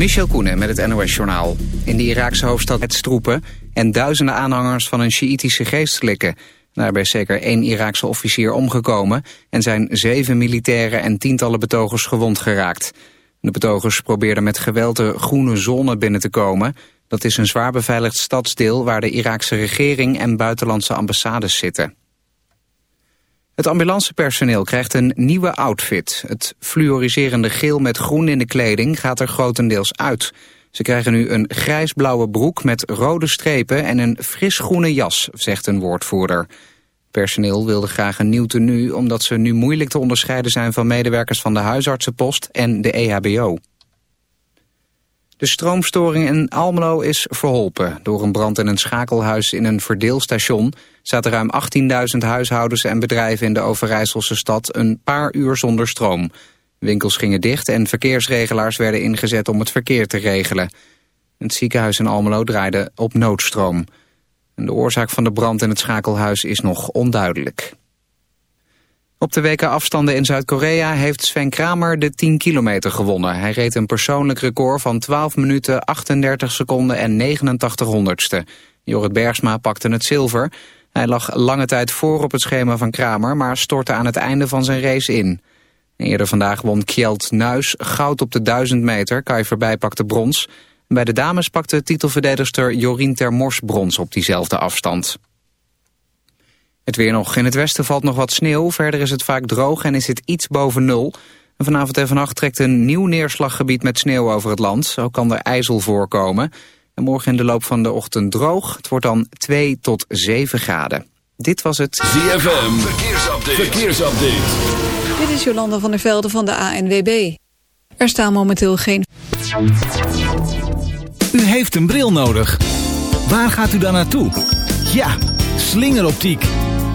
Michel Koenen met het NOS-journaal. In de Iraakse hoofdstad stroepen en duizenden aanhangers van een Sjiïtische geestelijke. Daarbij is zeker één Iraakse officier omgekomen... en zijn zeven militairen en tientallen betogers gewond geraakt. De betogers probeerden met geweld de groene zone binnen te komen. Dat is een zwaar beveiligd stadsdeel waar de Iraakse regering en buitenlandse ambassades zitten. Het ambulancepersoneel krijgt een nieuwe outfit. Het fluoriserende geel met groen in de kleding gaat er grotendeels uit. Ze krijgen nu een grijsblauwe broek met rode strepen en een frisgroene jas, zegt een woordvoerder. Personeel wilde graag een nieuw tenue omdat ze nu moeilijk te onderscheiden zijn van medewerkers van de huisartsenpost en de EHBO. De stroomstoring in Almelo is verholpen. Door een brand in een schakelhuis in een verdeelstation... zaten ruim 18.000 huishoudens en bedrijven in de Overijsselse stad... een paar uur zonder stroom. Winkels gingen dicht en verkeersregelaars werden ingezet om het verkeer te regelen. Het ziekenhuis in Almelo draaide op noodstroom. De oorzaak van de brand in het schakelhuis is nog onduidelijk. Op de weken afstanden in Zuid-Korea heeft Sven Kramer de 10 kilometer gewonnen. Hij reed een persoonlijk record van 12 minuten, 38 seconden en 89 honderdste. Jorrit Bergsma pakte het zilver. Hij lag lange tijd voor op het schema van Kramer, maar stortte aan het einde van zijn race in. Eerder vandaag won Kjeld Nuis goud op de 1000 meter. Kai Verbij pakte brons. Bij de dames pakte titelverdedigster Jorien Termors brons op diezelfde afstand. Het weer nog. In het westen valt nog wat sneeuw. Verder is het vaak droog en is het iets boven nul. En vanavond en vannacht trekt een nieuw neerslaggebied met sneeuw over het land. Zo kan er ijzel voorkomen. En morgen in de loop van de ochtend droog. Het wordt dan 2 tot 7 graden. Dit was het ZFM. Verkeersupdate. Verkeersupdate. Dit is Jolanda van der Velde van de ANWB. Er staan momenteel geen... U heeft een bril nodig. Waar gaat u dan naartoe? Ja, slingeroptiek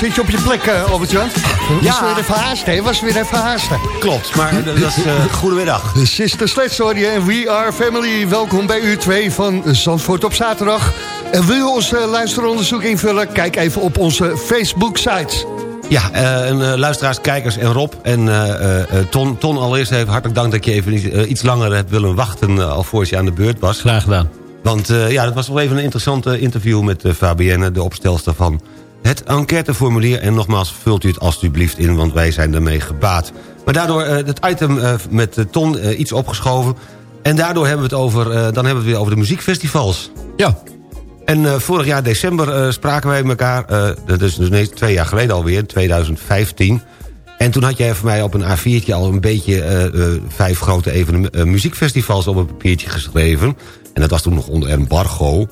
Zit je op je plek, uh, Albert-Jan? Ja. Was weer even haasten, was weer even haasten. Klopt, maar dat is uh, goedemiddag. Sister Sledge hoor je en We Are Family. Welkom bij uur 2 van Zandvoort op zaterdag. En wil je ons uh, luisteronderzoek invullen? Kijk even op onze Facebook-site. Ja, uh, en, uh, luisteraars, kijkers en Rob en uh, Ton. Ton, allereerst even hartelijk dank dat je even iets langer hebt willen wachten... alvorens je aan de beurt was. Graag gedaan. Want ja, dat was wel even een interessant interview met Fabienne... de opstelster van het enquêteformulier. En nogmaals, vult u het alstublieft in, want wij zijn ermee gebaat. Maar daardoor het item met Ton iets opgeschoven... En daardoor hebben we het over, dan hebben we het weer over de muziekfestivals. Ja. En vorig jaar december spraken wij elkaar, dat is dus nee, twee jaar geleden alweer, 2015. En toen had jij voor mij op een A4'tje al een beetje vijf grote muziekfestivals op een papiertje geschreven. En dat was toen nog onder embargo.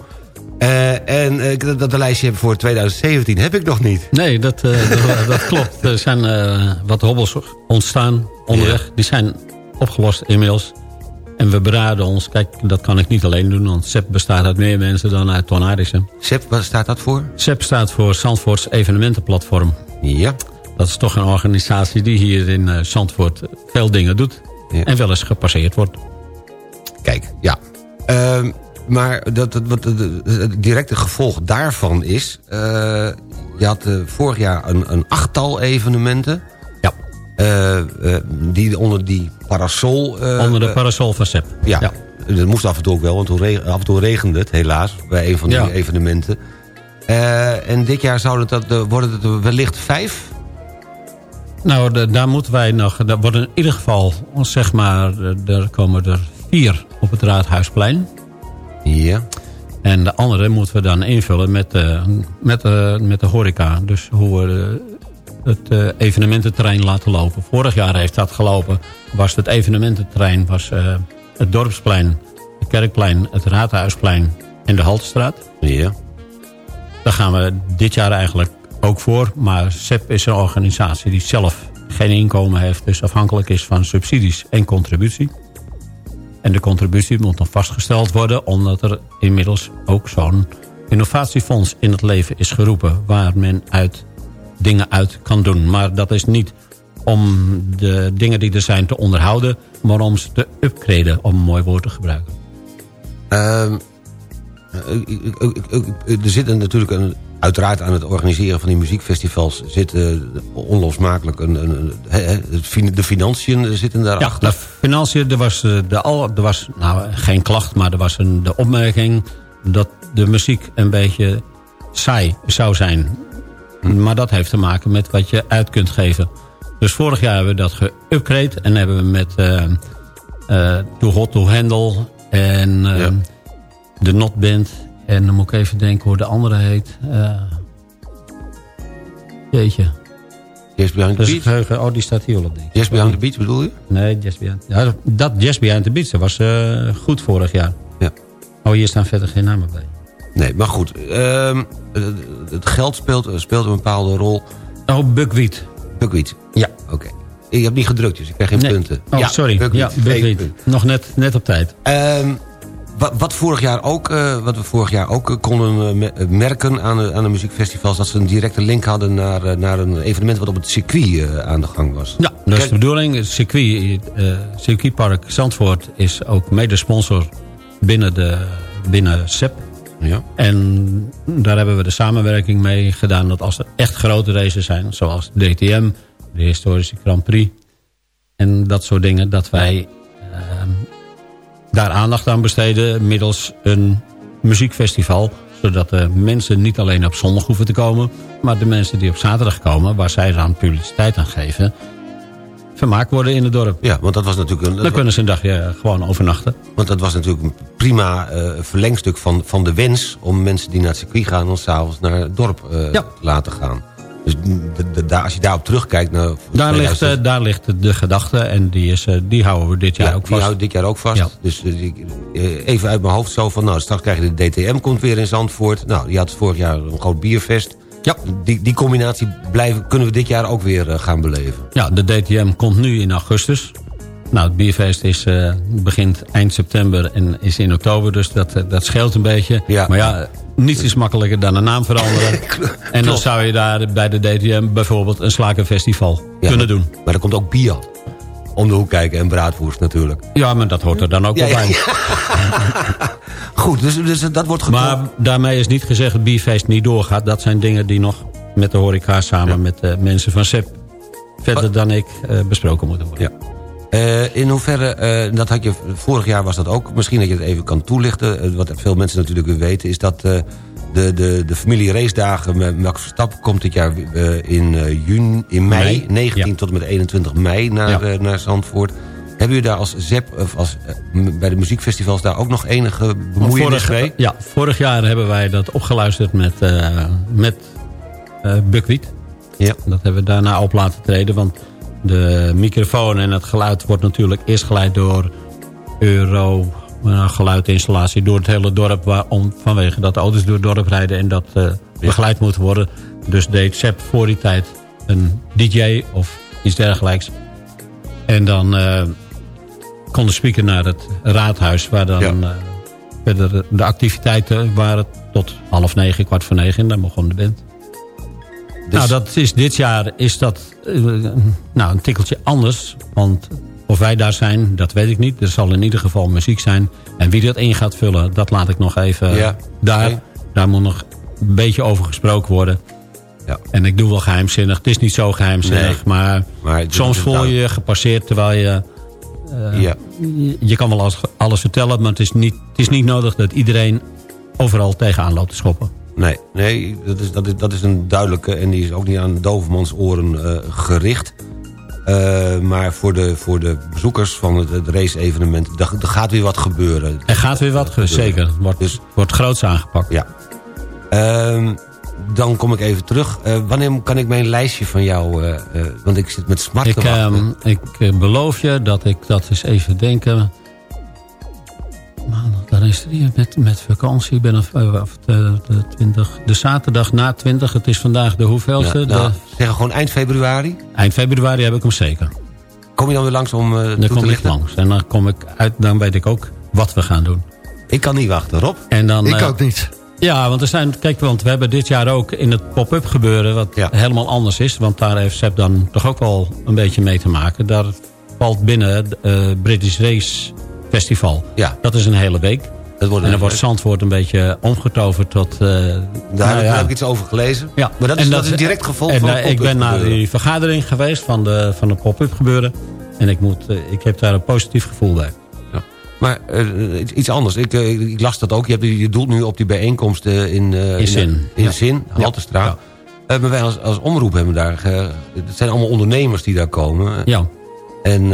En dat, dat lijstje voor 2017 heb ik nog niet. Nee, dat, dat, dat, klopt. Er zijn wat hobbels ontstaan onderweg. Ja. Die zijn opgelost inmiddels. En we beraden ons, kijk, dat kan ik niet alleen doen... want SEP bestaat uit meer mensen dan uit Ton Arissen. SEP, wat staat dat voor? SEP staat voor Zandvoorts Evenementenplatform. Ja. Dat is toch een organisatie die hier in Zandvoort veel dingen doet... Ja. en wel eens gepasseerd wordt. Kijk, ja. Uh, maar dat, dat, wat het directe gevolg daarvan is... Uh, je had uh, vorig jaar een, een achttal evenementen... Ja. Uh, uh, die onder die parasol... Onder de parasol van SEP. Ja, ja, dat moest af en toe ook wel, want af en toe regende het helaas... bij een van die ja. evenementen. en dit jaar zouden dat, worden het er wellicht vijf? Nou, de, daar moeten wij nog... Er worden in ieder geval, zeg maar... er komen er vier op het Raadhuisplein. Ja. En de andere moeten we dan invullen met, uh, met, uh, met de horeca. Dus hoe we het uh, evenemententerrein laten lopen. Vorig jaar heeft dat gelopen. Was het evenemententerrein was het Dorpsplein, het Kerkplein, het Raadhuisplein en de Haltestraat. Ja. Daar gaan we dit jaar eigenlijk ook voor. Maar SEP is een organisatie die zelf geen inkomen heeft. Dus afhankelijk is van subsidies en contributie. En de contributie moet nog vastgesteld worden. Omdat er inmiddels ook zo'n innovatiefonds in het leven is geroepen. Waar men uit dingen uit kan doen. Maar dat is niet om de dingen die er zijn te onderhouden... maar om ze te upgraden, om een mooi woord te gebruiken. Uh, er zit natuurlijk een, uiteraard aan het organiseren van die muziekfestivals... zit uh, onlosmakelijk een, een, een, de financiën zitten daarachter. Ja, de financiën, er was, de, er was nou, geen klacht... maar er was een, de opmerking dat de muziek een beetje saai zou zijn... Maar dat heeft te maken met wat je uit kunt geven. Dus vorig jaar hebben we dat geupgrade. En hebben we met uh, uh, Too Hot To Handle en uh, ja. de Not Band. En dan moet ik even denken hoe de andere heet. jeetje. Jazz Behind the Beach? Geheugen. Oh, die staat hier al op. Denk ik. Jazz Behind the Beach bedoel je? Nee, Jazz Behind... Ja, dat Jazz Behind the Beach dat was goed vorig jaar. Ja. Oh, hier staan verder geen namen bij. Nee, maar goed. Uh, het geld speelt, speelt een bepaalde rol. Oh, buckwheat. Buckwheat. Ja. Oké. Okay. Ik heb niet gedrukt, dus ik krijg geen nee. punten. Oh, ja, sorry. Buckwheat. Ja, buckwheat. Nog net, net op tijd. Um, wat, wat, vorig jaar ook, uh, wat we vorig jaar ook uh, konden uh, merken aan de, aan de muziekfestivals... dat ze een directe link hadden naar, naar een evenement... wat op het circuit aan de gang was. Ja, dat is de bedoeling. Het circuit, circuitpark Zandvoort is ook medesponsor binnen, de, binnen SEP... Ja. En daar hebben we de samenwerking mee gedaan... dat als er echt grote races zijn, zoals DTM, de historische Grand Prix... en dat soort dingen, dat wij uh, daar aandacht aan besteden... middels een muziekfestival... zodat de mensen niet alleen op zondag hoeven te komen... maar de mensen die op zaterdag komen, waar zij dan publiciteit aan geven vermaakt worden in het dorp. Ja, want dat was natuurlijk... Een, Dan kunnen ze een dagje gewoon overnachten. Want dat was natuurlijk een prima uh, verlengstuk van, van de wens... om mensen die naar het circuit gaan... dan s'avonds naar het dorp uh, ja. laten gaan. Dus als je daarop terugkijkt... Naar daar, 2000... ligt, uh, daar ligt de gedachte en die, is, die houden we dit jaar ja, ook vast. die houden dit jaar ook vast. Ja. Dus even uit mijn hoofd zo van... nou, straks krijg je de DTM, komt weer in Zandvoort. Nou, die had vorig jaar een groot bierfest... Ja. Die, die combinatie blijven, kunnen we dit jaar ook weer gaan beleven. Ja, de DTM komt nu in augustus. Nou, het bierfeest is, uh, begint eind september en is in oktober. Dus dat, dat scheelt een beetje. Ja. Maar ja, niets is makkelijker dan een naam veranderen. en dan zou je daar bij de DTM bijvoorbeeld een slakenfestival Ja, kunnen doen. Maar er komt ook bier om de hoek kijken en braadwoest natuurlijk. Ja, maar dat hoort er dan ook wel ja, bij. Goed, dus, dus dat wordt getrokken. Maar daarmee is niet gezegd dat het bierfeest niet doorgaat. Dat zijn dingen die nog met de horeca samen met de mensen van SEP... verder dan ik eh, besproken moeten worden. Ja. Eh, in hoeverre, eh, dat had je, vorig jaar was dat ook, misschien dat je het even kan toelichten. Eh, wat veel mensen natuurlijk weer weten, is dat de, de, de familie race dagen met Max Verstappen komt dit jaar in, juni, in mei, Mei, 19 ja. tot en met 21 mei naar, Ja. naar Zandvoort. Hebben jullie daar als ZEP, of als, bij de muziekfestivals daar ook nog enige bemoeienis vorig, mee? ja, vorig jaar hebben wij dat opgeluisterd met, met buckwheat. Ja. Dat hebben we daarna op laten treden. Want de microfoon en het geluid wordt natuurlijk eerst geleid door euro eh, geluidinstallatie door het hele dorp. Waarom, vanwege dat de auto's door het dorp rijden en dat eh, begeleid moet worden. Dus deed Sepp voor die tijd een DJ of iets dergelijks. En dan eh, kon de speaker naar het raadhuis waar dan Ja. verder de activiteiten waren tot half negen, kwart voor negen. En dan begon de band. Dus- Nou, dat is, dit jaar is dat eh, nou, een tikkeltje anders. Want of wij daar zijn, dat weet ik niet. Er zal in ieder geval muziek zijn. En wie dat in gaat vullen, dat laat ik nog even Ja, daar. Daar moet nog een beetje over gesproken worden. Ja. En ik doe wel geheimzinnig. Het is niet zo geheimzinnig. Nee. Maar, soms voel je je gepasseerd terwijl je... eh, Ja. je- Je kan wel alles, alles vertellen, maar het is, niet, het is niet nodig dat iedereen overal tegenaan loopt te schoppen. Nee, nee dat, is, dat, is, dat is een duidelijke... en die is ook niet aan dovermans oren eh, gericht. Eh, maar voor de, voor de bezoekers van het, het race-evenement... er gaat weer wat gebeuren. Er gaat weer wat, zeker. Het wordt, Dus- wordt groots aangepakt. Ja. Ehm, dan kom ik even terug. Eh, wanneer kan ik mijn lijstje van jou... want ik zit met smart Ik, te wachten. ehm, ik eh, beloof je dat ik dat eens even denken. Maandag, dan is het hier met, met vakantie. Ik ben of, eh, of de, de, 20, de zaterdag na 20. Het is vandaag de hoeveelste. Ja, nou, de, zeggen gewoon eind februari. eind februari heb ik hem zeker. Kom je dan weer langs om eh Dan toe te kom ik lichten? langs. En dan kom ik uit, dan weet ik ook wat we gaan doen. Ik kan niet wachten, Rob. En dan, Ik eh, ook niet. Ja, want er zijn, kijk, want we hebben dit jaar ook in het pop-up gebeuren... wat Ja. helemaal anders is. Want daar heeft Sepp dan toch ook wel een beetje mee te maken. Daar valt binnen eh, British Race Festival. Ja. Dat is een hele week. Dat wordt En dan wordt Zandvoort een beetje omgetoverd tot... eh, Daar nou heb, ik- ja. heb ik iets over gelezen. Ja. Maar dat is, En dat is een direct gevolg en, van eh, Ik ben naar die vergadering geweest van de, van het pop-up gebeuren. En ik, moet, eh, ik heb daar een positief gevoel bij. Ja. Maar iets- anders. Ik, ik las dat ook. Je, hebt, je doelt nu op die bijeenkomsten in... In Zin. In Ja. Zin, Haltestraat. Maar wij als, als omroep hebben daar... het zijn allemaal ondernemers die daar komen. Ja. En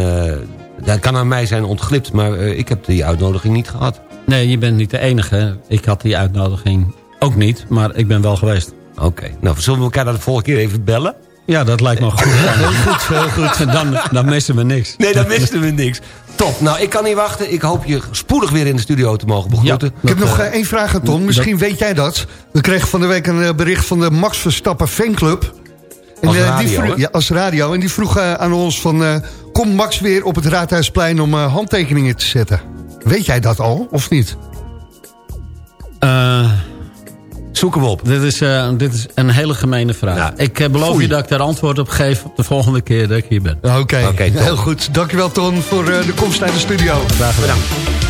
dat kan aan mij zijn ontglipt. Maar eh, ik heb die uitnodiging niet gehad. Nee, je bent niet de enige. Ik had die uitnodiging ook niet, maar ik ben wel geweest. Oké. Nou, zullen we elkaar dan de volgende keer even bellen? Ja, dat lijkt me goed. Heel goed, heel goed. Dan, dan missen we niks. Nee, dan misten we niks. Top. Nou, ik kan niet wachten. Ik hoop je spoedig weer in de studio te mogen begroeten. Ik heb nog eh, één vraag aan Ton. Misschien weet jij dat. We kregen van de week een eh, bericht van de Max Verstappen fanclub. En, Als eh, radio, die vroeg, hè? ja, als radio. En die vroeg eh, aan ons van... eh, kom Max weer op het Raadhuisplein om eh, handtekeningen te zetten. Weet jij dat al, of niet? Eh, Zoek hem op. dit, is, eh, dit is een hele gemene vraag. Ja. Ik beloof Foei. je dat ik daar antwoord op geef... op de volgende keer dat ik hier ben. Oké, Oké, Ton. heel goed. Dankjewel Ton voor eh, de komst naar de studio. Graag gedaan. It's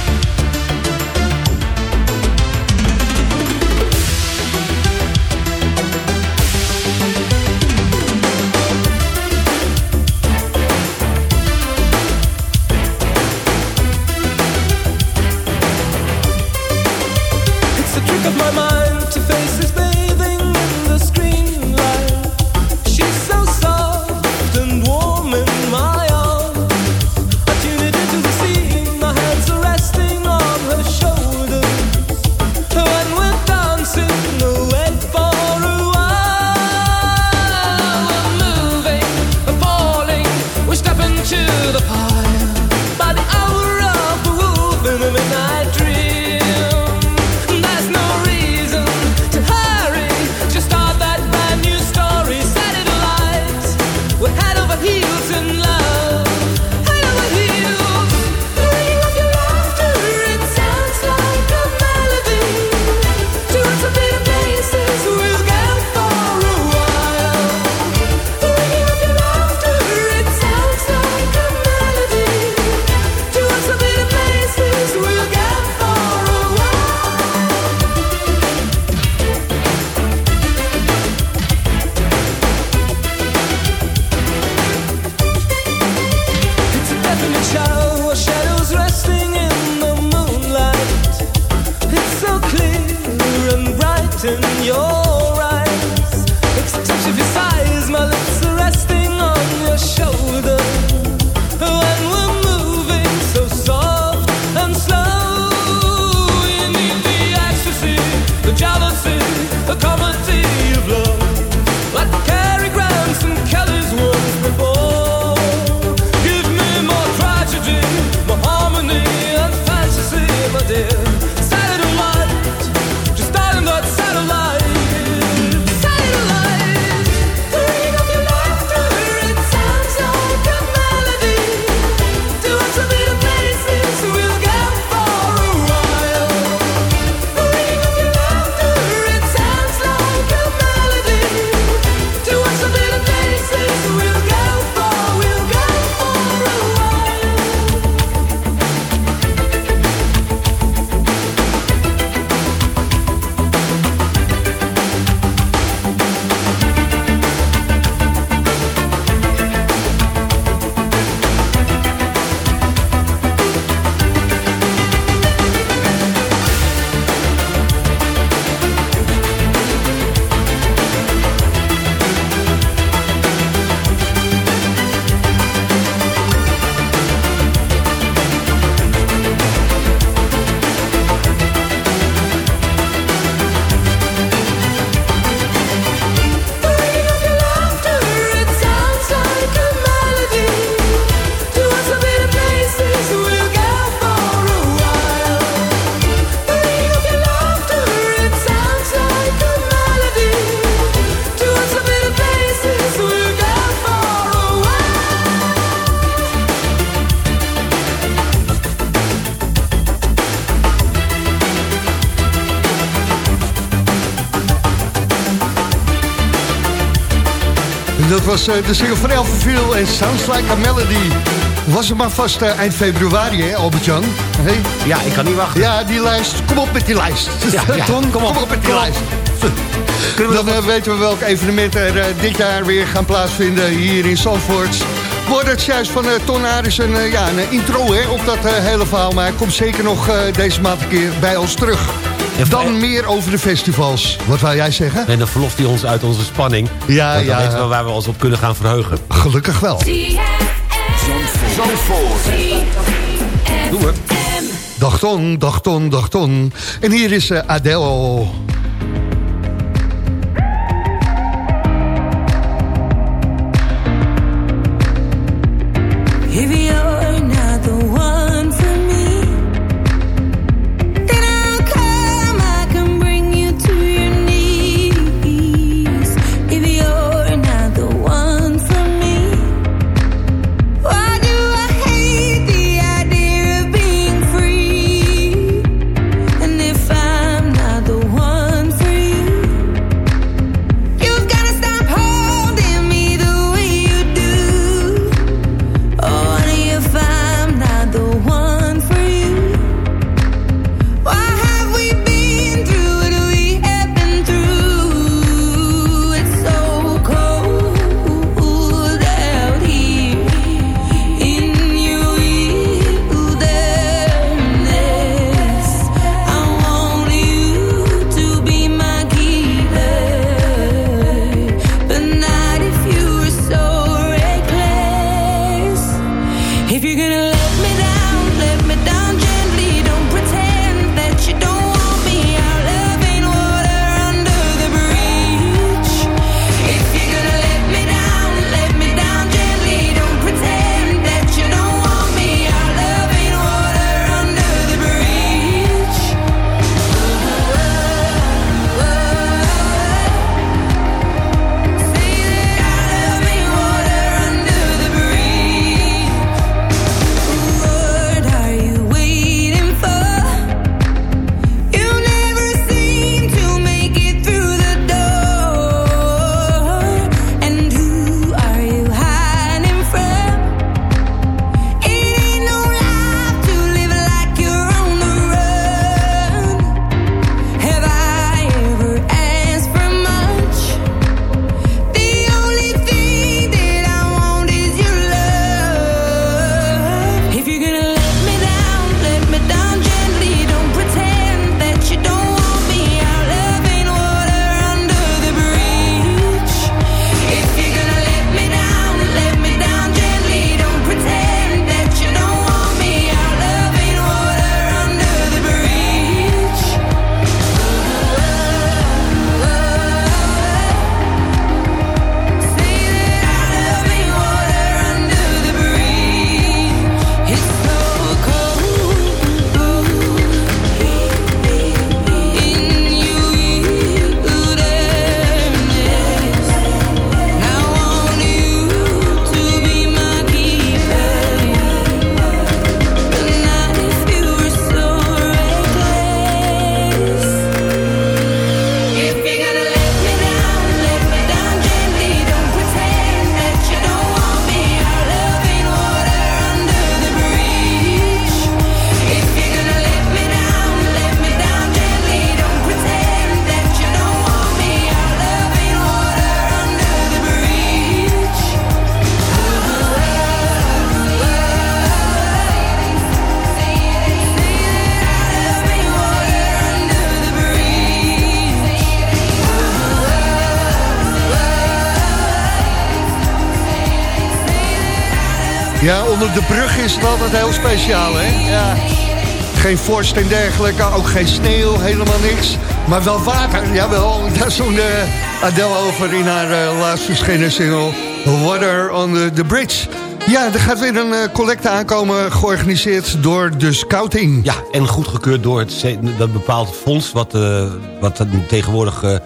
was eh, de single van Elfenville en Sounds Like a Melody. Was het maar vast eh, eind februari, hè, Albert-Jan? Hey? Ja, ik kan niet wachten. Ja, die lijst. Kom op met die lijst. Ja, kom op, met die lijst. Dan eh, weten we welke evenementen er dit jaar weer gaan plaatsvinden hier in Zandvoort. We hoorden het juist van eh, Ton Aris een, ja, een intro hè, op dat hele verhaal. Maar hij komt zeker nog deze maand een keer bij ons terug. Dan meer over de festivals. Wat wou jij zeggen? En dan verlost hij ons uit onze spanning. Ja, Want dan ja. weten we waar we ons op kunnen gaan verheugen. Gelukkig wel. Doe maar. Dag Ton, dag Ton, dag Ton. En hier is eh, Adele. De brug is het altijd heel speciaal, hè? Ja. Geen vorst en dergelijke, ook geen sneeuw, helemaal niks. Maar wel water, jawel. Daar zong de Adele over in haar eh, laatst verschenen single... Water on the, Bridge. Ja, er gaat weer een eh, collecte aankomen, georganiseerd door de scouting. Ja, en goedgekeurd door het, dat bepaald fonds... wat, eh, wat tegenwoordig eh,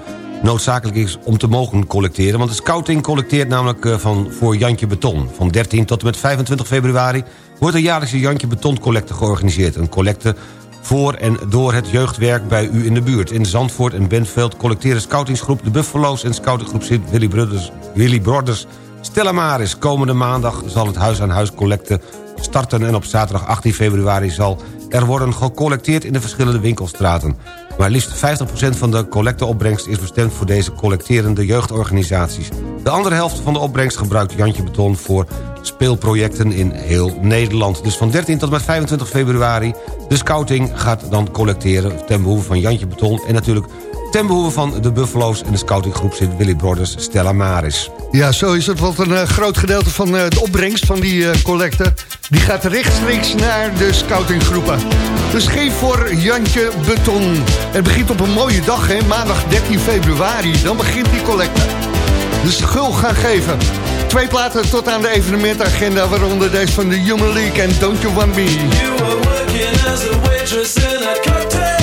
noodzakelijk is om te mogen collecteren. Want de scouting collecteert namelijk eh, van, voor Jantje Beton. Van 13 tot en met 25 februari wordt een jaarlijkse Jantje Beton collecte georganiseerd. Een collecte voor en door het jeugdwerk bij u in de buurt. In Zandvoort en Bentveld collecteren scoutingsgroep De Buffalo's... en scoutinggroep Sint Willy Brothers, Willy Brothers Stella Maris. Komende maandag zal het huis-aan-huis collecte starten... en op zaterdag 18 februari zal er worden gecollecteerd in de verschillende winkelstraten. Maar liefst 50% van de collecteopbrengst is bestemd voor deze collecterende jeugdorganisaties. De andere helft van de opbrengst gebruikt Jantje Beton voor speelprojecten in heel Nederland. Dus van 13 tot met 25 februari. De scouting gaat dan collecteren ten behoeve van Jantje Beton... en natuurlijk ten behoeve van de Buffalo's en de scoutinggroep zit Willy Brothers Stella Maris. Ja, zo is het. Want een eh, groot gedeelte van eh, de opbrengst van die eh, collecte... die gaat rechtstreeks naar de scoutinggroepen. Dus geef voor Jantje Beton. Het begint op een mooie dag, hè? maandag 13 februari. Dan begint die collecte. Dus gul gaan geven. Twee platen tot aan de evenementagenda... waaronder deze van de Human League en Don't You Want Me. You were working as a waitress in a cocktail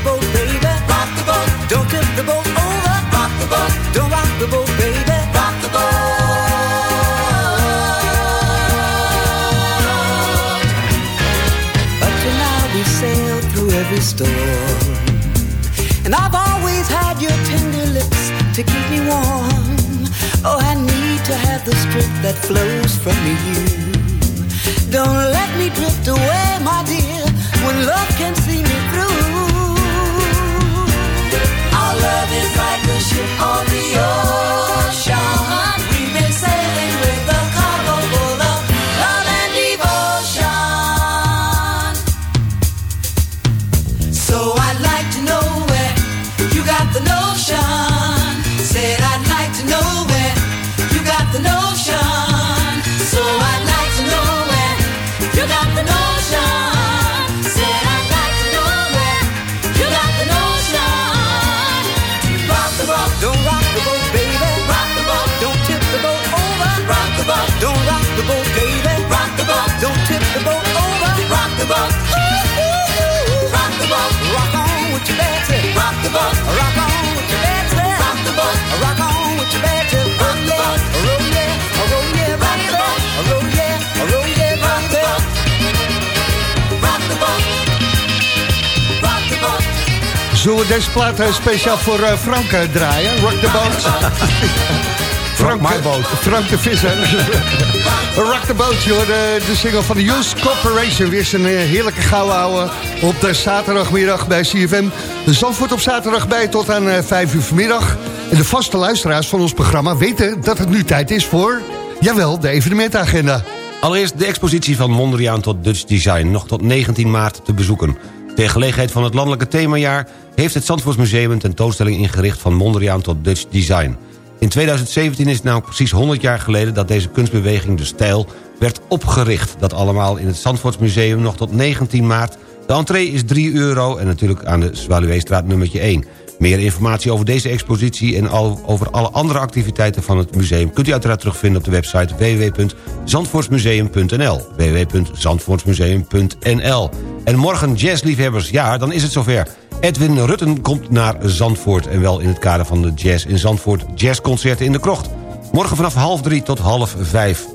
the boat, baby. Rock the boat, don't tip the boat over. Rock the boat, don't rock the boat, baby. Rock the boat. Up to now we sailed through every storm. And I've always had your tender lips to keep me warm. Oh, I need to have the strength that flows from you. Don't let me drift away, my dear, when love can see me through. Our love is like a ship on Rock the boat, rock on with your Betsy. Rock the boat, rock on with your Betsy. Rock the boat, roll yeah, roll yeah, rock the boat, roll yeah, roll yeah, rock the boat. Rock the boat, rock the boat. Zullen we deze plaat eh, speciaal voor eh, Frank eh, draaien? Rock the boat. Frank, my boat. Frank de Visser. Rock the boat, joh. De, de single van de Youth Corporation. Weer zijn heerlijke gouden ouwe op de zaterdagmiddag bij CFM. Zandvoort op zaterdag bij tot aan eh, 5 uur vanmiddag. En de vaste luisteraars van ons programma weten dat het nu tijd is voor... Jawel, de evenementagenda. Allereerst de expositie van Mondriaan tot Dutch Design... nog tot 19 maart te bezoeken. Ter gelegenheid van het landelijke themajaar... heeft het Zandvoortsmuseum een tentoonstelling ingericht... van Mondriaan tot Dutch Design. In 2017 is het nou precies 100 jaar geleden... dat deze kunstbeweging De Stijl werd opgericht. Dat allemaal in het Zandvoortsmuseum nog tot 19 maart. De entree is 3 euro en natuurlijk aan de Zwaluweestraat nummertje 1. Meer informatie over deze expositie en al, over alle andere activiteiten van het museum... kunt u uiteraard terugvinden op de website www.zandvoortsmuseum.nl www.zandvoortsmuseum.nl En morgen jazzliefhebbers, ja, dan is het zover. Edwin Rutten komt naar Zandvoort... en wel in het kader van de Jazz in Zandvoort Jazzconcerten in de Krocht. Morgen vanaf half drie tot half vijf.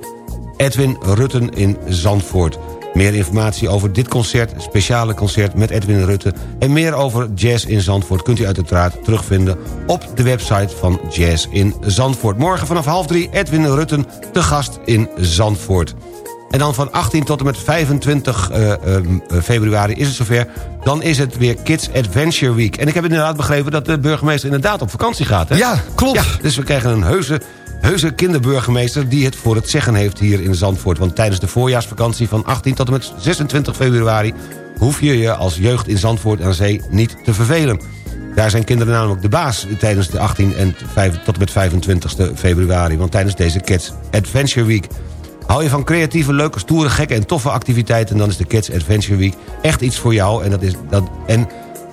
Edwin Rutten in Zandvoort. Meer informatie over dit concert, speciale concert met Edwin Rutte... en meer over Jazz in Zandvoort kunt u uiteraard terugvinden... op de website van Jazz in Zandvoort. Morgen vanaf half drie Edwin Rutten te gast in Zandvoort. En dan van 18 tot en met 25 eh, eh, februari is het zover. Dan is het weer Kids Adventure Week. En ik heb inderdaad begrepen dat de burgemeester inderdaad op vakantie gaat. Hè? Ja, klopt. Ja, dus we krijgen een heuse, heuse kinderburgemeester... die het voor het zeggen heeft hier in Zandvoort. Want tijdens de voorjaarsvakantie van 18 tot en met 26 februari... hoef je je als jeugd in Zandvoort aan zee niet te vervelen. Daar zijn kinderen namelijk de baas tijdens de 18 en 5, tot en met 25 februari. Want tijdens deze Kids Adventure Week... Hou je van creatieve, leuke, stoere, gekke en toffe activiteiten... dan is de Kids Adventure Week echt iets voor jou. En, dat is, dat, en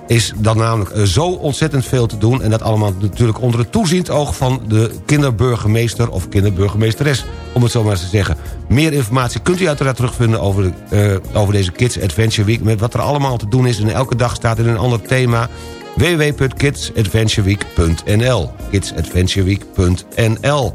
is dan namelijk eh, zo ontzettend veel te doen... en dat allemaal natuurlijk onder het toeziend oog... van de kinderburgemeester of kinderburgemeesteres, om het zo maar eens te zeggen. Meer informatie kunt u uiteraard terugvinden over, eh, over deze Kids Adventure Week... met wat er allemaal te doen is. En elke dag staat in een ander thema www.kidsadventureweek.nl kidsadventureweek.nl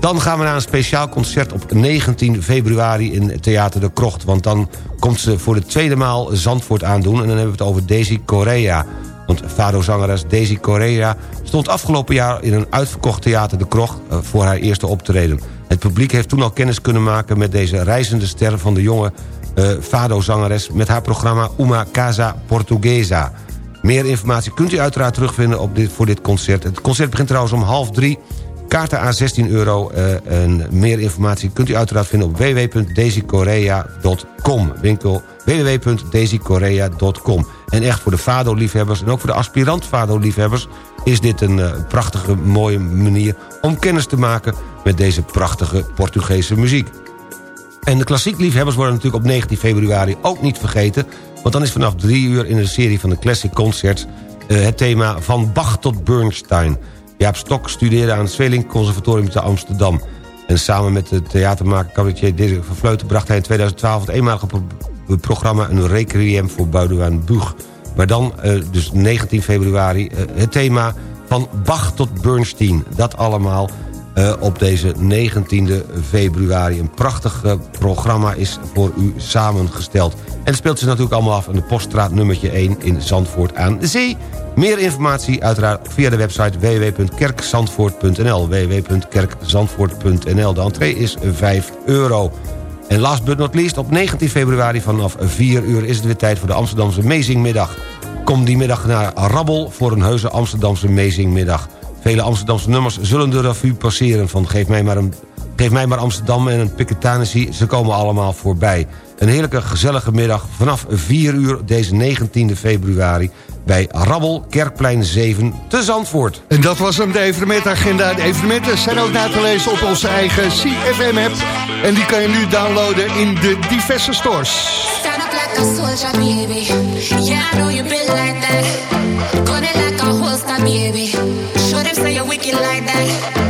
dan gaan we naar een speciaal concert op 19 februari in Theater de Krocht. Want dan komt ze voor de tweede maal Zandvoort aandoen. En dan hebben we het over Daisy Correa. Want Fado-zangeres Daisy Correa stond afgelopen jaar... in een uitverkocht Theater de Krocht eh, voor haar eerste optreden. Het publiek heeft toen al kennis kunnen maken... met deze reizende ster van de jonge uh, Fado-zangeres... met haar programma Uma Casa Portuguesa. Meer informatie kunt u uiteraard terugvinden op dit, voor dit concert. Het concert begint trouwens om half drie. Kaarten aan 16 euro. eh, en meer informatie kunt u uiteraard vinden op www.daisykorea.com. Winkel www.daisykorea.com. En echt voor de Fado-liefhebbers en ook voor de aspirant Fado-liefhebbers... is dit een eh, prachtige, mooie manier om kennis te maken... met deze prachtige Portugese muziek. En de klassiek liefhebbers worden natuurlijk op 19 februari ook niet vergeten... want dan is vanaf drie uur in de serie van de Classic Concerts... eh, het thema Van Bach tot Bernstein. Jaap Stok studeerde aan het Zweling Conservatorium te Amsterdam. En samen met de theatermaker cabaretier Dirk van Vleuten... bracht hij in 2012 het eenmalige pro- programma... een requiem voor Boudewijn Buug. Maar dan, eh, dus 19 februari, eh, het thema van Bach tot Bernstein. Dat allemaal eh, op deze 19e februari. Een prachtig programma is voor u samengesteld. En speelt zich natuurlijk allemaal af aan de poststraat nummertje 1 in Zandvoort aan de Zee. Meer informatie uiteraard via de website www.kerkzandvoort.nl www.kerkzandvoort.nl De entree is 5 euro. En last but not least, op 19 februari vanaf 4 uur is het weer tijd voor de Amsterdamse Mezingmiddag. Kom die middag naar Rabbel voor een heuse Amsterdamse Mezingmiddag. Vele Amsterdamse nummers zullen de revue passeren van Geef mij maar, een, geef mij maar Amsterdam en een Piketanissie. Ze komen allemaal voorbij. Een heerlijke gezellige middag vanaf 4 uur deze 19 februari... bij Rabbel, Kerkplein 7 te Zandvoort. En dat was hem, de evenementagenda. De evenementen zijn ook na te lezen op onze eigen CFM-app. En die kan je nu downloaden in de diverse stores. Stand up like a soldier, baby. Yeah, I know you been like that. Gun it like a holster, baby. Show them say you're wicked like that.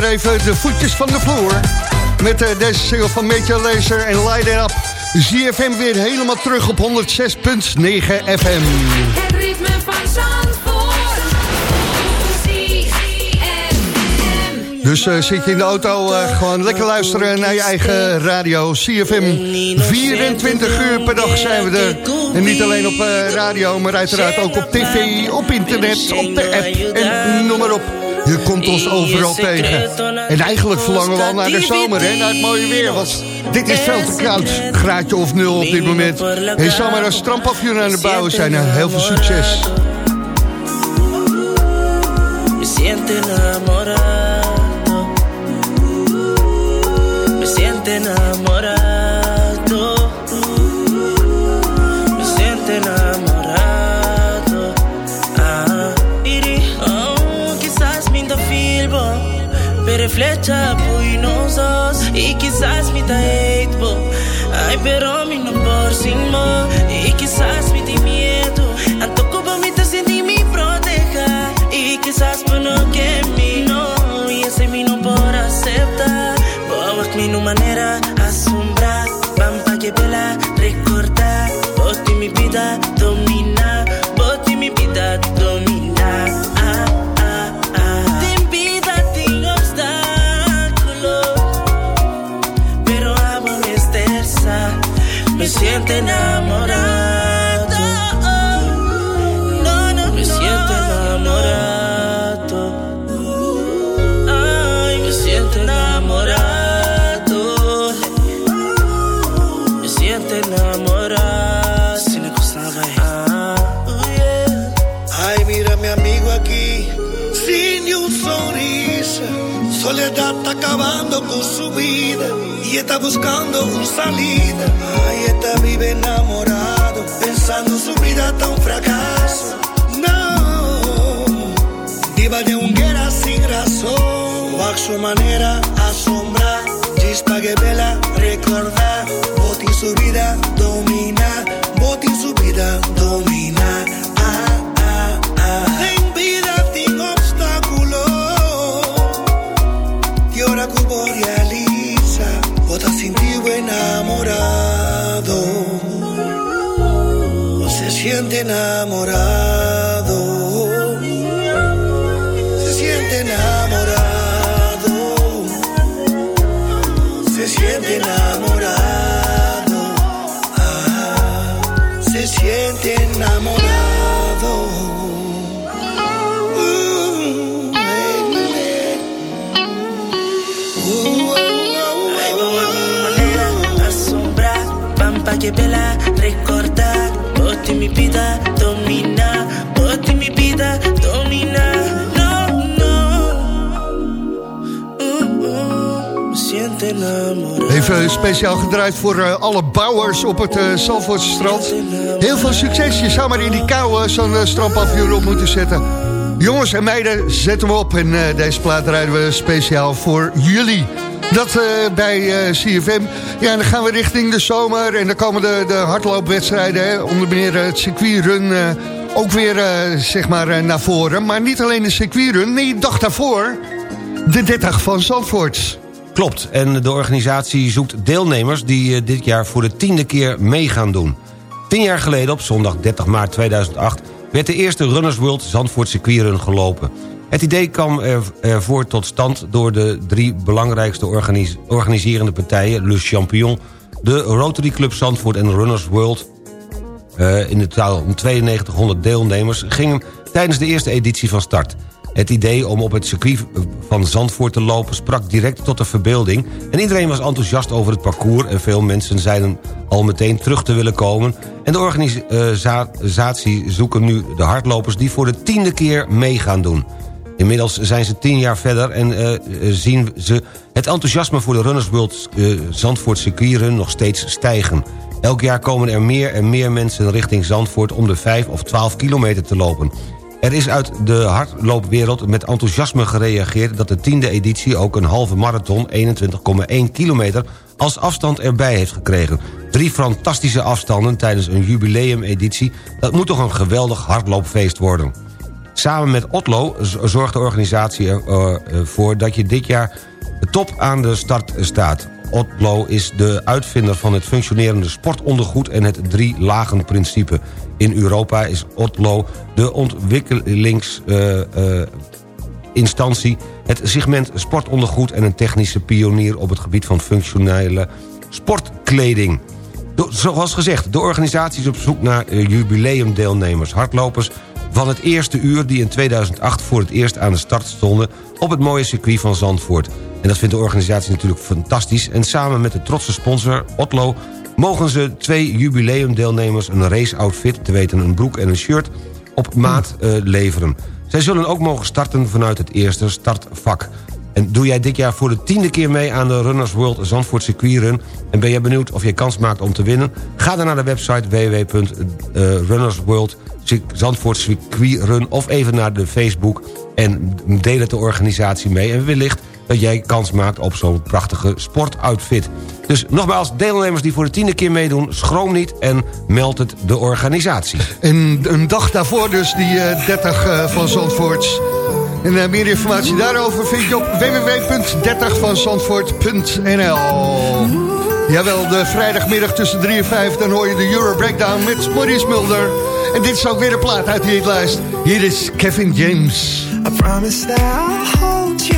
Weer even de voetjes van de vloer. Met eh, deze single van Major Lazer en Light It Up. ZFM weer helemaal terug op 106.9 FM. Het ritme van Zandvoort. Dus eh, zit je in de auto eh, gewoon lekker luisteren naar je eigen radio. CFM 24 uur per dag zijn we er. En niet alleen op radio, maar uiteraard ook op tv, op internet, op de app en noem maar op. Je komt ons overal tegen. En eigenlijk verlangen we al naar de zomer, hè, naar het mooie weer. Want dit is veel te koud. Graadje of nul op dit moment. En zal maar een strandpavioen aan het bouwen zijn. Nou, heel veel succes. Me siento enamorado. Flecha y quizás mi taeitbo. Ay, pero mi no por sin mo y quizás mi di miedo. Antoco pa mi te senti mi proteja y quizás por no que mi no y ese mi no por aceptar. Bawas mi no manera asombrar, pampa que vela recordar. Boti mi vida domina, boti mi vida domina. Me siento está buscando una salida. Ay, está vive enamorado, pensando su vida un fracaso. No, diva de unguera sin razón, o a su manera asombrar. Chispa que vela recordar, boti su vida domina, boti su vida domina. Enamorado, Speciaal gedraaid voor eh, alle bouwers op het uh, Zalvoortse strand. Heel veel succes. Je zou maar in die kou eh, zo'n uh, strandpavioen op moeten zetten. Jongens en meiden, zet hem op. En eh, deze plaat rijden we speciaal voor jullie. Dat eh, bij eh, CFM. Ja, en dan gaan we richting de zomer. En dan komen de, de hardloopwedstrijden. Hè, onder meer eh, het circuitrun eh, ook weer eh, zeg maar, eh, naar voren. Maar niet alleen de circuitrun. Nee, dag daarvoor. De 30 van Zandvoort. Klopt, en de organisatie zoekt deelnemers die eh, dit jaar voor de tiende keer mee gaan doen. Tien jaar geleden, op zondag 30 maart 2008... werd de eerste Runners World Zandvoort circuitrun gelopen. Het idee kwam er- ervoor tot stand door de drie belangrijkste organis- organiserende partijen... Le Champion, de Rotary Club Zandvoort en Runners World... Eh, in totaal om 9200 deelnemers gingen tijdens de eerste editie van start. Het idee om op het circuit van Zandvoort te lopen sprak direct tot de verbeelding... en iedereen was enthousiast over het parcours... en veel mensen zeiden al meteen terug te willen komen... en de organisatie zoeken nu de hardlopers die voor de tiende keer mee gaan doen. Inmiddels zijn ze tien jaar verder en eh, zien ze het enthousiasme voor de Runners World eh, Zandvoort circuitrun nog steeds stijgen. Elk jaar komen er meer en meer mensen richting Zandvoort om de 5 of 12 kilometer te lopen. Er is uit de hardloopwereld met enthousiasme gereageerd... dat de tiende editie ook een halve marathon, 21,1 kilometer... als afstand erbij heeft gekregen. Drie fantastische afstanden tijdens een jubileumeditie... dat moet toch een geweldig hardloopfeest worden. Samen met Otlo zorgt de organisatie ervoor dat je dit jaar top aan de start staat. Otlo is de uitvinder van het functionerende sportondergoed... en het drie-lagen-principe. In Europa is Otlo de ontwikkelingsinstantie... het segment sportondergoed en een technische pionier... op het gebied van functionele sportkleding. Zoals gezegd, de organisatie is op zoek naar eh, jubileumdeelnemers, hardlopers van het eerste uur die in 2008 voor het eerst aan de start stonden op het mooie circuit van Zandvoort. En dat vindt de organisatie natuurlijk fantastisch. En samen met de trotse sponsor Otlo mogen ze twee jubileumdeelnemers een race-outfit... te weten een broek en een shirt, op maat eh, leveren. Zij zullen ook mogen starten vanuit het eerste startvak. En doe jij dit jaar voor de tiende keer mee aan de Runners World Zandvoort Circuitrun... en ben jij benieuwd of je kans maakt om te winnen... ga dan naar de website www.runnersworld Zandvoort Circuitrun... of even naar de Facebook en deel het de organisatie mee. En wellicht dat jij kans maakt op zo'n prachtige sportoutfit. Dus nogmaals, deelnemers die voor de tiende keer meedoen... schroom niet en meld het de organisatie. En een dag daarvoor dus die eh, 30 eh, van Zandvoort. En eh, meer informatie daarover vind je op www.30vanzandvoort.nl Jawel, de vrijdagmiddag tussen 3 en 5... dan hoor je de Euro Breakdown met Maurice Mulder. En dit is ook weer een plaat uit die hitlijst. Hier is Kevin James. I promise that I'll hold you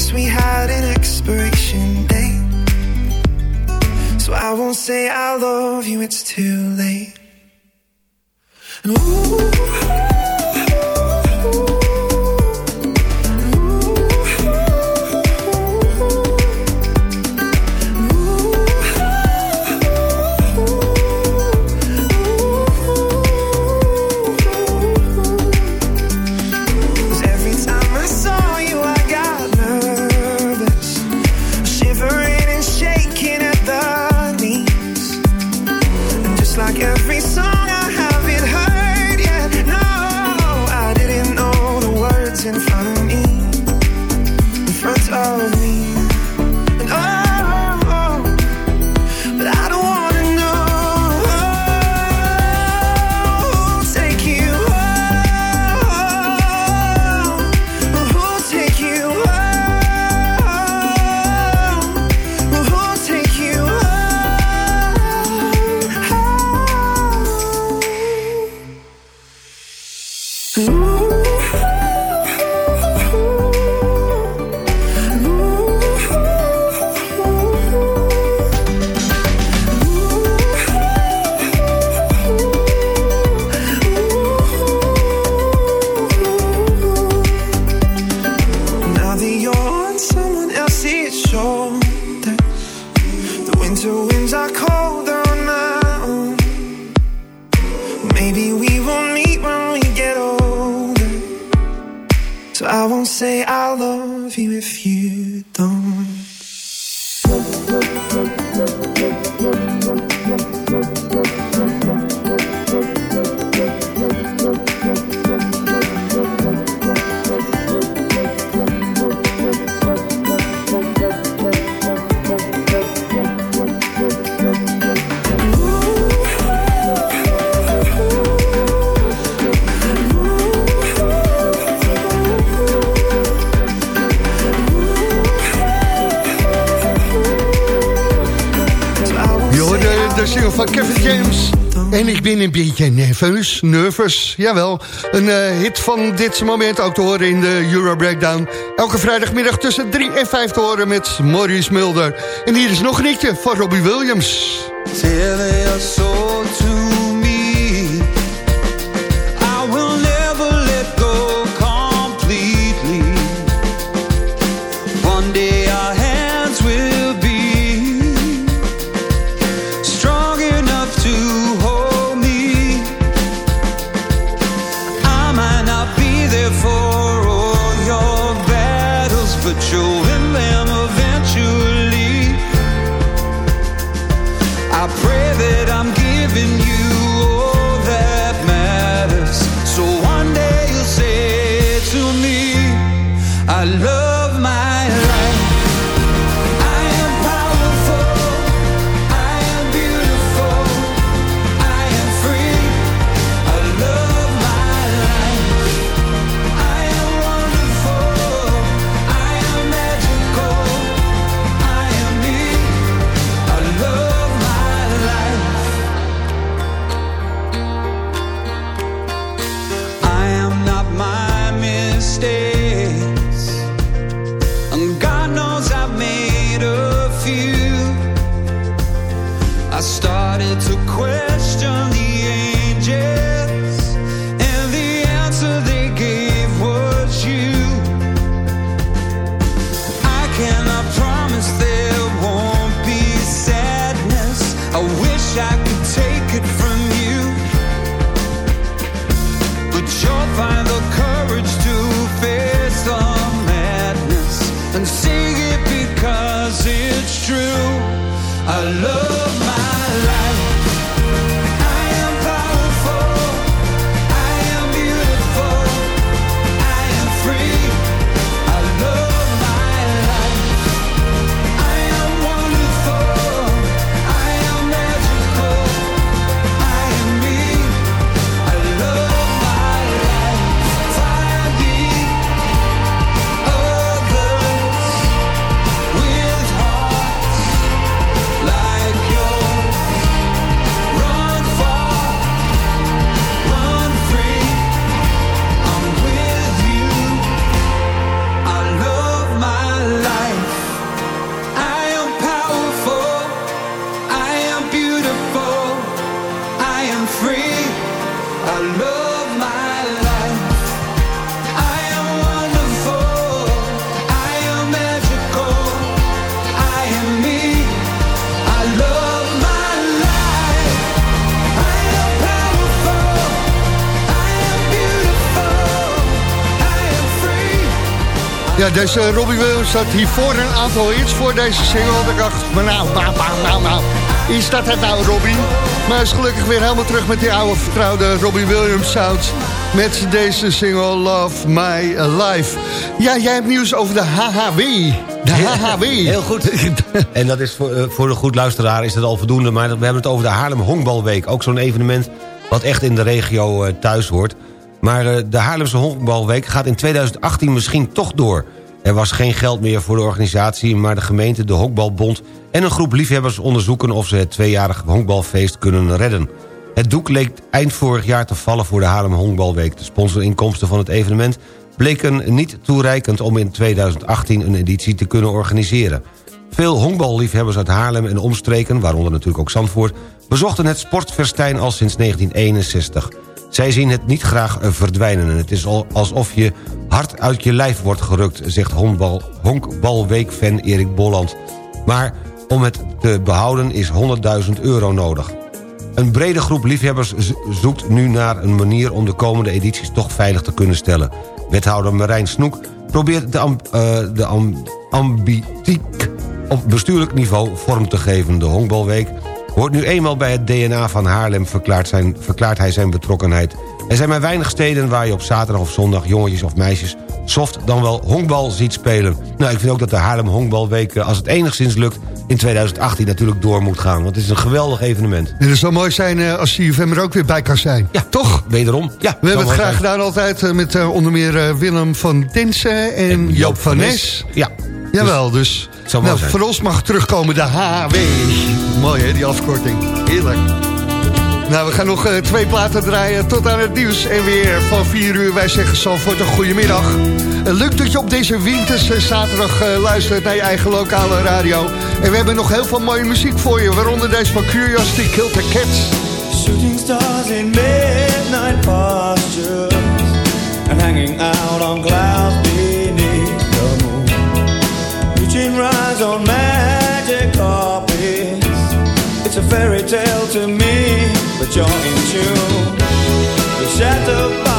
guess we had an expiration date. So I won't say I love you, it's too late. Ooh, ik ben een beetje nerveus, nervous, jawel. Een eh, hit van dit moment ook te horen in de Euro Breakdown. Elke vrijdagmiddag tussen 3 en 5 te horen met Maurice Mulder. En hier is nog een liedje van Robbie Williams. Deze Robbie Williams had hiervoor een aantal hits voor deze single. Ik dacht, maar nou, nou, nou, nou. Is dat het nou, Robbie? Maar hij is gelukkig weer helemaal terug met die oude vertrouwde Robbie Williams sound. Met deze single Love My Life. Ja, jij hebt nieuws over de HHW. De HHW. Heel goed. en dat is voor, eh, voor de goed luisteraar is dat al voldoende. Maar we hebben het over de Haarlem Honkbalweek. Ook zo'n evenement wat echt in de regio eh, thuis hoort. Maar eh, de Haarlemse Honkbalweek gaat in 2018 misschien toch door. Er was geen geld meer voor de organisatie... maar de gemeente, de Honkbalbond en een groep liefhebbers onderzoeken... of ze het tweejarig honkbalfeest kunnen redden. Het doek leek eind vorig jaar te vallen voor de Haarlem Honkbalweek. De sponsorinkomsten van het evenement bleken niet toereikend... om in 2018 een editie te kunnen organiseren. Veel honkballiefhebbers uit Haarlem en omstreken, waaronder natuurlijk ook Zandvoort... bezochten het sportfestijn al sinds 1961. Zij zien het niet graag eh, verdwijnen. en Het is al alsof je hard uit je lijf wordt gerukt... zegt honkbal, honkbalweek-fan Erik Bolland. Maar om het te behouden is 100.000 euro nodig. Een brede groep liefhebbers zoekt nu naar een manier... om de komende edities toch veilig te kunnen stellen. Wethouder Marijn Snoek probeert de, amb- eh, de am- ambitiek op bestuurlijk niveau vorm te geven. De honkbalweek hoort nu eenmaal bij het DNA van Haarlem... verklaart, zijn, verklaart hij zijn betrokkenheid. Er zijn maar weinig steden waar je op zaterdag of zondag... jongetjes of meisjes soft dan wel honkbal ziet spelen. Nou, ik vind ook dat de Haarlem Honkbalweek... eh, als het enigszins lukt, in 2018 natuurlijk door moet gaan. Want het is een geweldig evenement. En het zou mooi zijn eh, als CFM er ook weer bij kan zijn. Ja, toch? Wederom, ja. We hebben het graag zijn. gedaan altijd eh, met onder meer Willem van Densen en, Joop van Nes. Ja. Jawel, dus nou, zijn. voor ons mag terugkomen de HW. Mooi hè, die afkorting. Heerlijk. Nou, we gaan nog eh, twee platen draaien tot aan het nieuws. En weer van 4 uur, wij zeggen Zalvoort een goedemiddag. Uh, leuk dat je op deze winterse zaterdag eh, luistert naar je eigen lokale radio. En we hebben nog heel veel mooie muziek voor je. Waaronder deze van Curiosity Killed the Cats. Shooting stars in midnight postures and hanging out on clouds. Reaching rise on magic carpets. It's a fairy tale to me, but you're in tune. You're shattered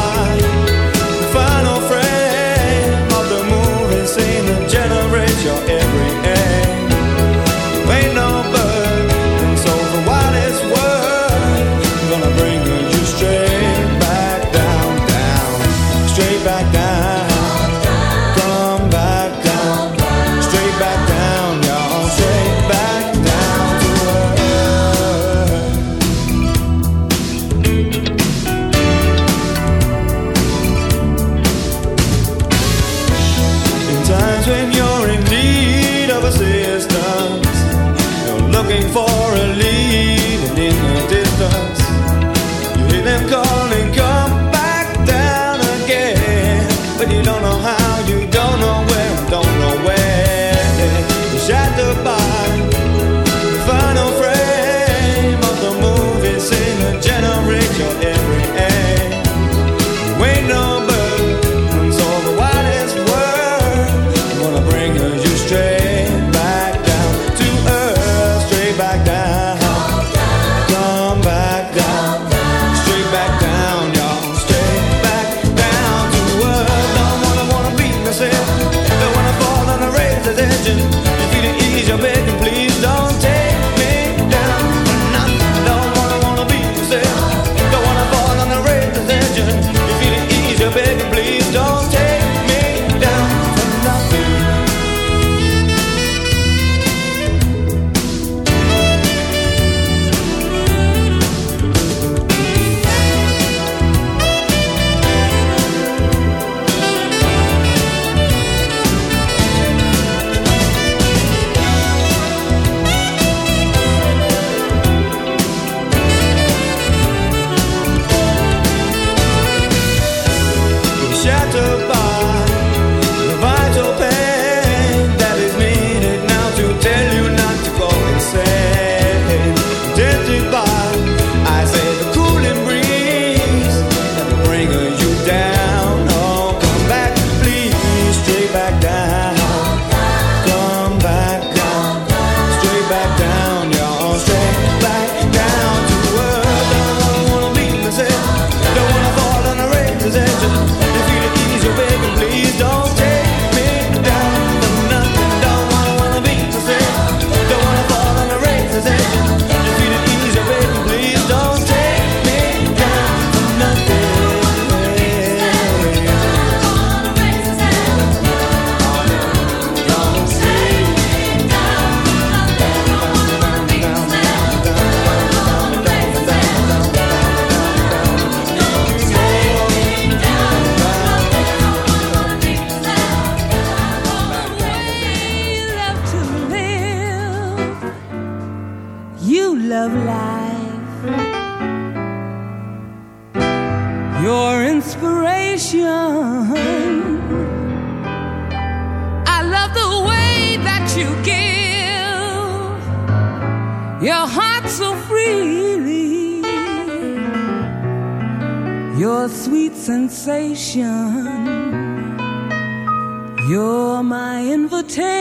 You're my invitation.